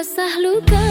pasar lugar.